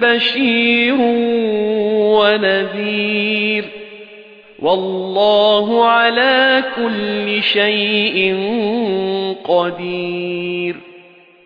بشير ونذير. والله على كل شيء قدير.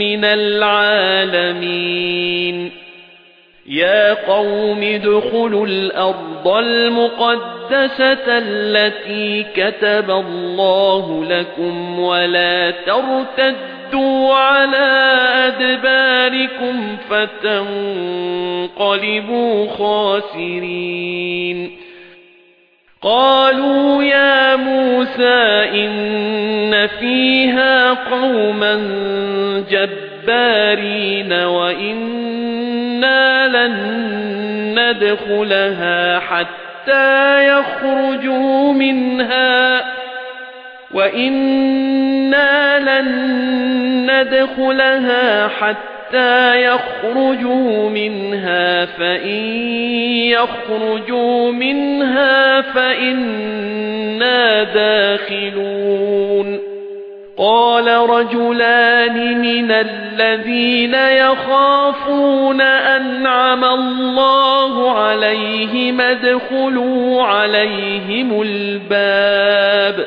مِنَ الْعَالَمِينَ. يَا قَوْمِ ادْخُلُوا الْأَرْضَ الْمُقَدَّسَةَ الَّتِي كَتَبَ اللَّهُ لَكُمْ وَلَا تَرْتَدُّوا عَلَى أَدْبَارِكُمْ فَتَنقَلِبُوا خَاسِرِينَ. قَالُوا يَا مُوسَى إِنَّ فِيهَا قَوْمًا جَبَّارِينَ وَإِنَّا لَن نَّدْخُلَهَا حَتَّى يَخْرُجُوا مِنْهَا وَإِنَّا لَن نَّدْخُلَهَا حَتَّى يَخْرُجُوا مِنْهَا فَإِن يَخْرُجُوا مِنْهَا فَإِنَّا دَاخِلُونَ قال رجلان من الذين يخافون أنعم الله عليهم ادخلوا عليهم الباب